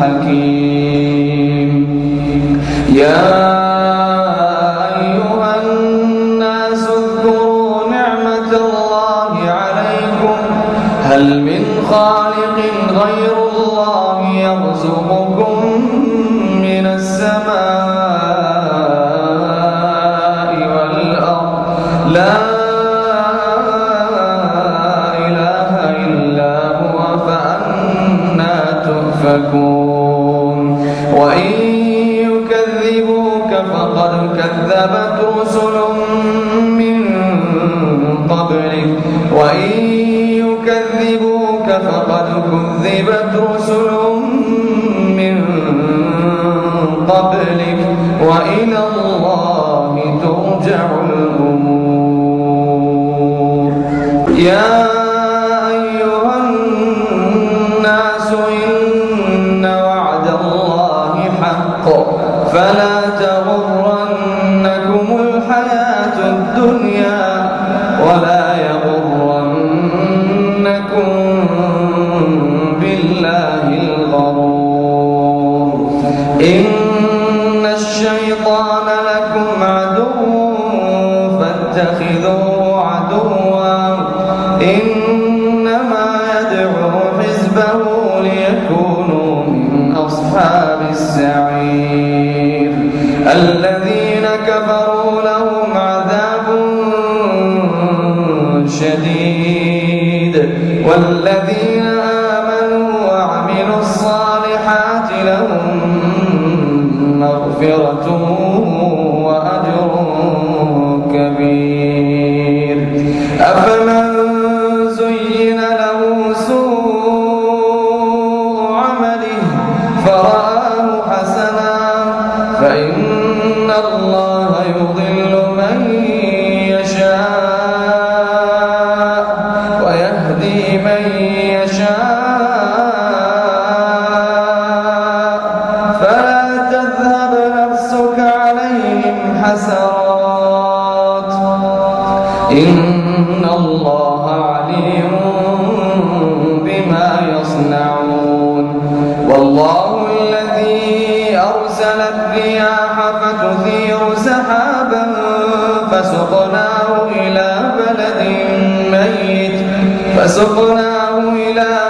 الحكيم. يا أيها الناس اذكروا نعمة الله عليكم. هل من خالق غير الله يرزقكم كذبت رسل من قبلك. وإن يكذبوك فقد كذبت رسل من قبلك. وإلى الله ترجع الأمور. يا والذين حسرات إن الله عليم بما يصنعون. والله الذي أرسل الرياح فتثير سحابا فسقناه إلى بلد ميت. فسقناه إلى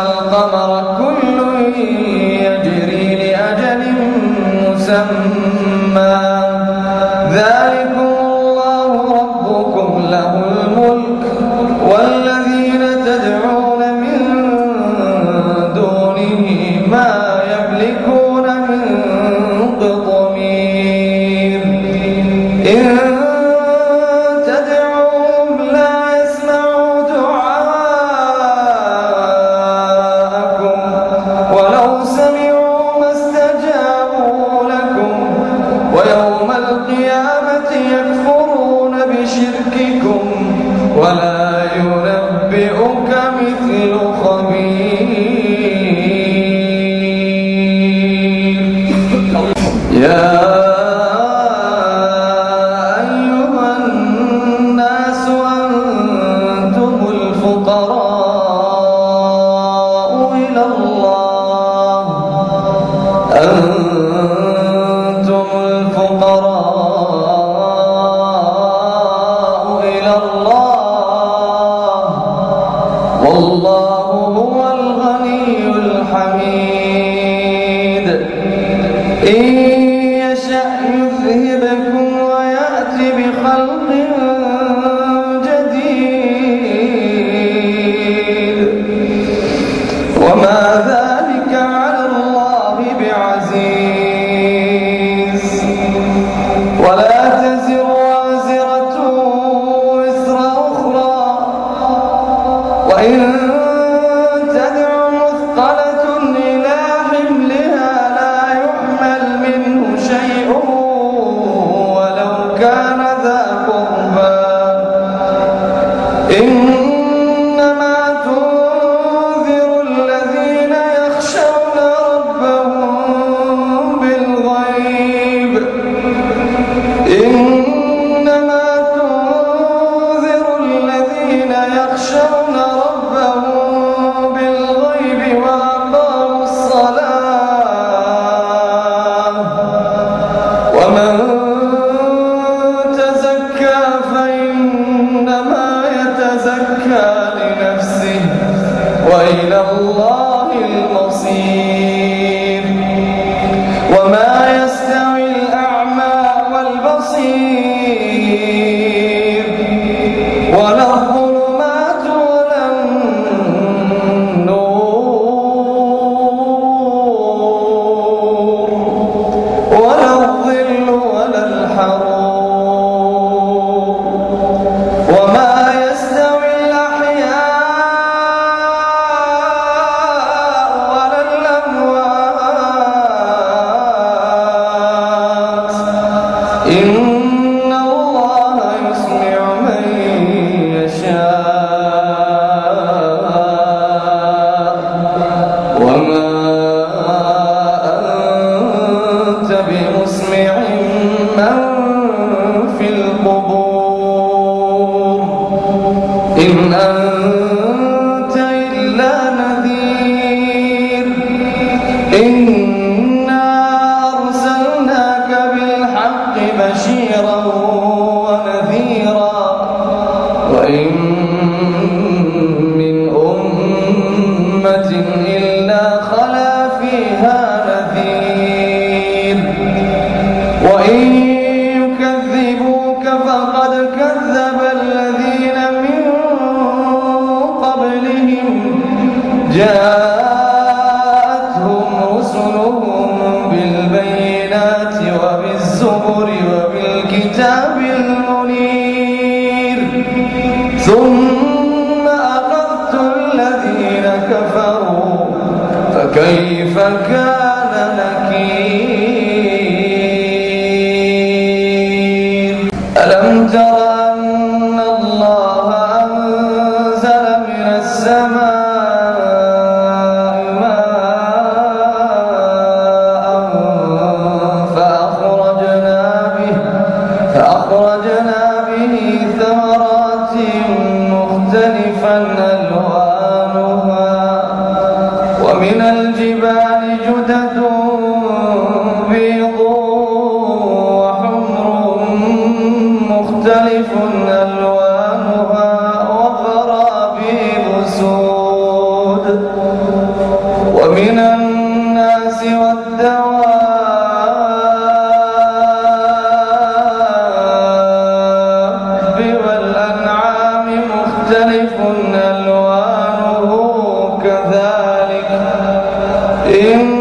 وما وإن كذلك إنما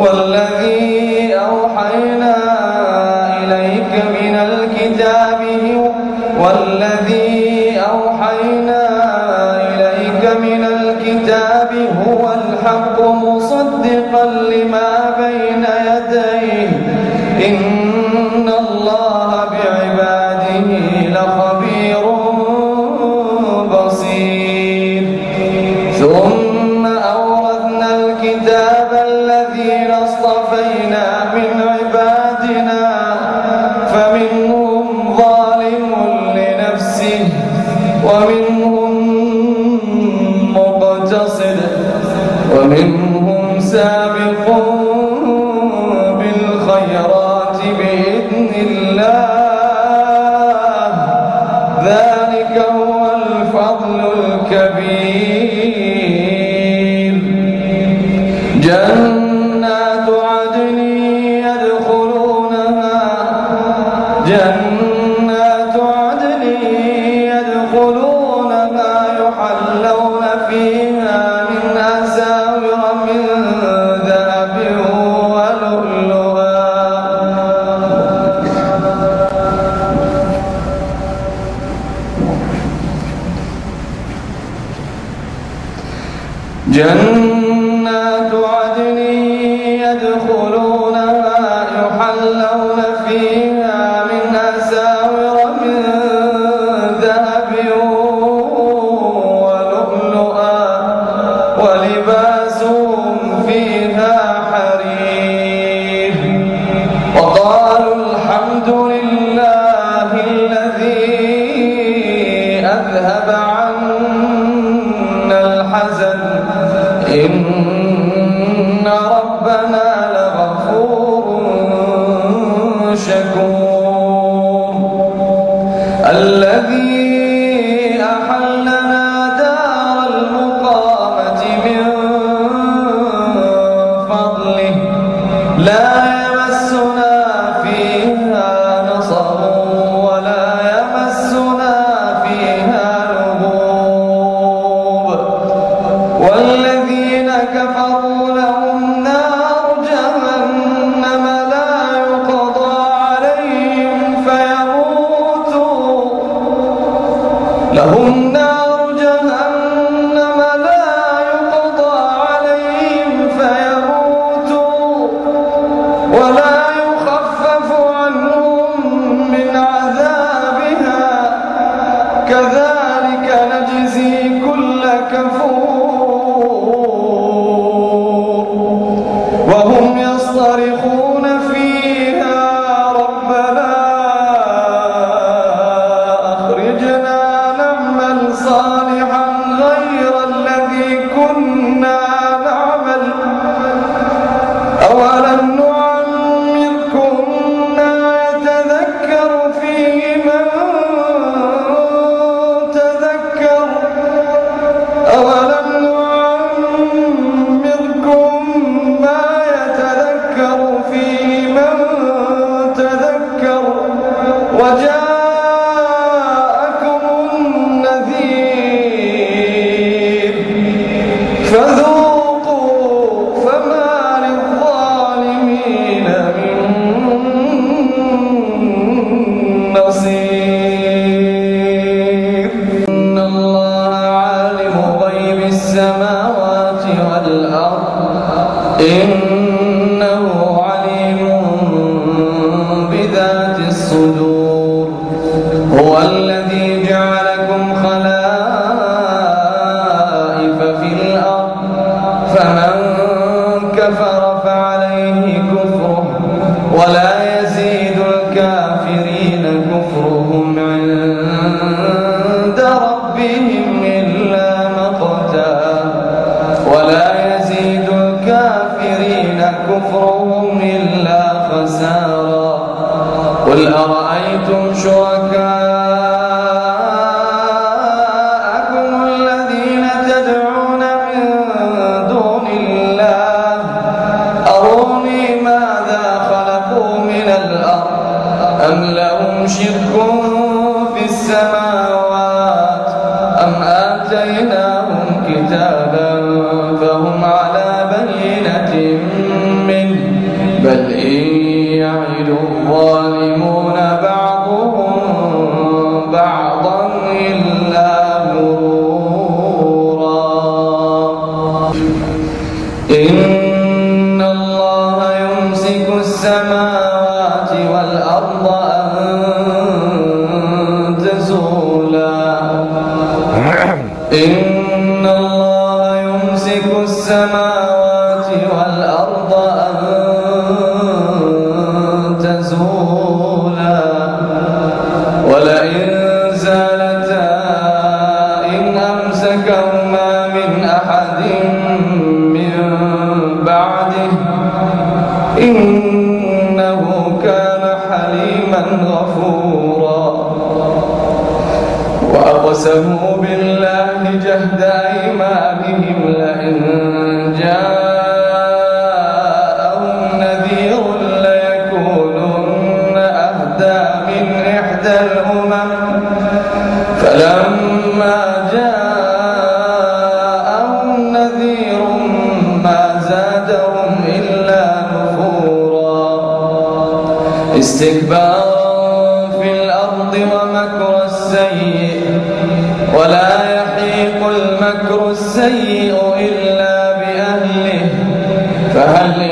والذي ومنهم سابق جنات عدن هكذا Pode. ir. شركاءكم الذين تدعون من دون الله. أروني ماذا خلقوا من الأرض؟ أم لهم شرك في السماوات؟ أم آتيناهم كتابا فهم على بينة منه؟ بل إن يعدوا الظالمون إنه كان حليما غفورا. وأقسموا بالله جهدا استكبارا في الأرض ومكر السيء ولا يحيق المكر السيء إلا بأهله فهل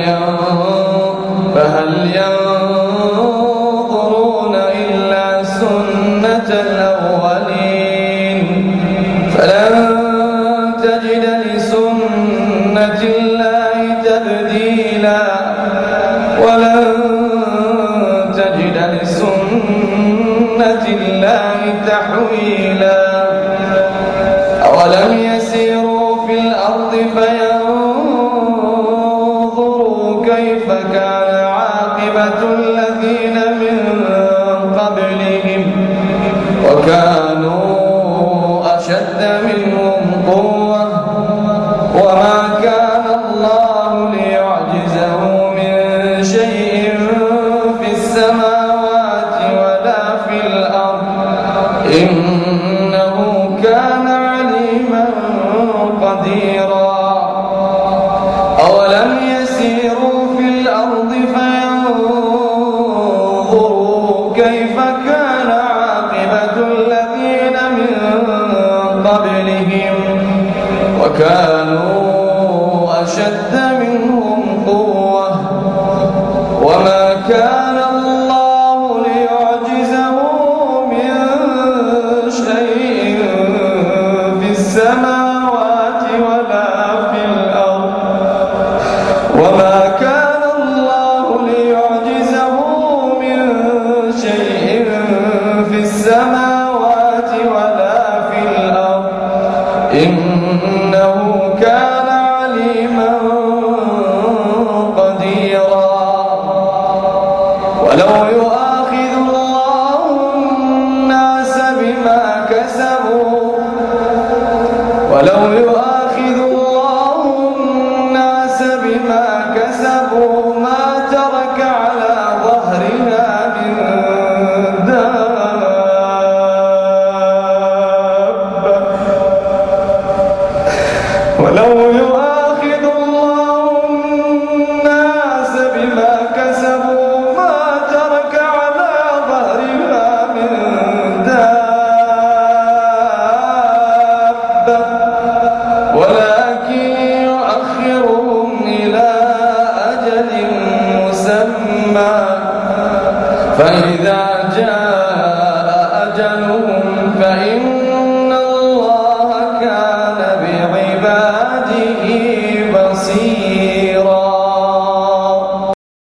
هذا من كانوا أشد منهم قوة. وما كان الله ليعجزه من شيء في السماء